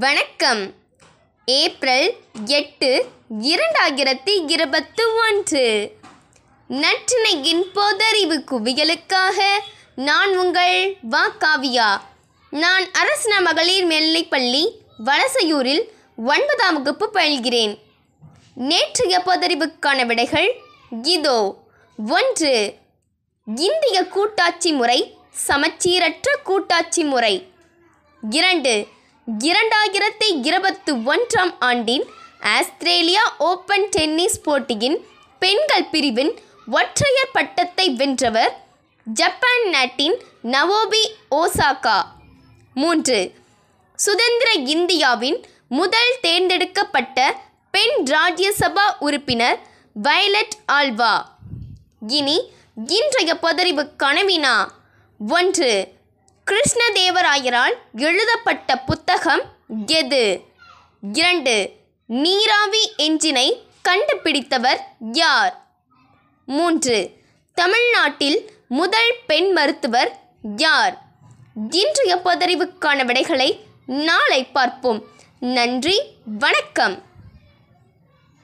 வணக்கம். ஏப்ரல் எட்டு இரண்டாயிரத்தி இருபத்து ஒன்று. நற்றினையின் பொதறிவு குவியலுக்காக நான் உங்கள் வா காவியா நான் அரசன மகளிர் மேல்நிலைப்பள்ளி வலசையூரில் ஒன்பதாம் வகுப்பு பயில்கிறேன். நேற்றைய பொதறிவுக்கான விடைகள் இதோ. ஒன்று இந்திய கூட்டாட்சி முறை சமச்சீரற்ற கூட்டாட்சி முறை. இரண்டு இரண்டாயிரத்தி இருபத்தி ஒன்றாம் ஆண்டின் ஆஸ்திரேலியா ஓபன் டென்னிஸ் போட்டியின் பெண்கள் பிரிவின் ஒற்றையர் பட்டத்தை வென்றவர் ஜப்பான் நாட்டின் நவோபி ஓசாகா. மூன்று. சுதந்திர இந்தியாவின் முதல் தேர்ந்தெடுக்கப்பட்ட பெண் ராஜ்யசபா உறுப்பினர் வயலட் ஆல்வா. இனி இன்றைய பொதறிவு கனவினா ஒன்று. கிருஷ்ணதேவராயரால் எழுதப்பட்ட புத்தகம் எது? இரண்டு. நீராவி என்ஜினை கண்டுபிடித்தவர் யார்? மூன்று. தமிழ்நாட்டில் முதல் பெண் மருத்துவர் யார்? இன்றைய பதறிவுக்கான விடைகளை நாளை பார்ப்போம். நன்றி வணக்கம்.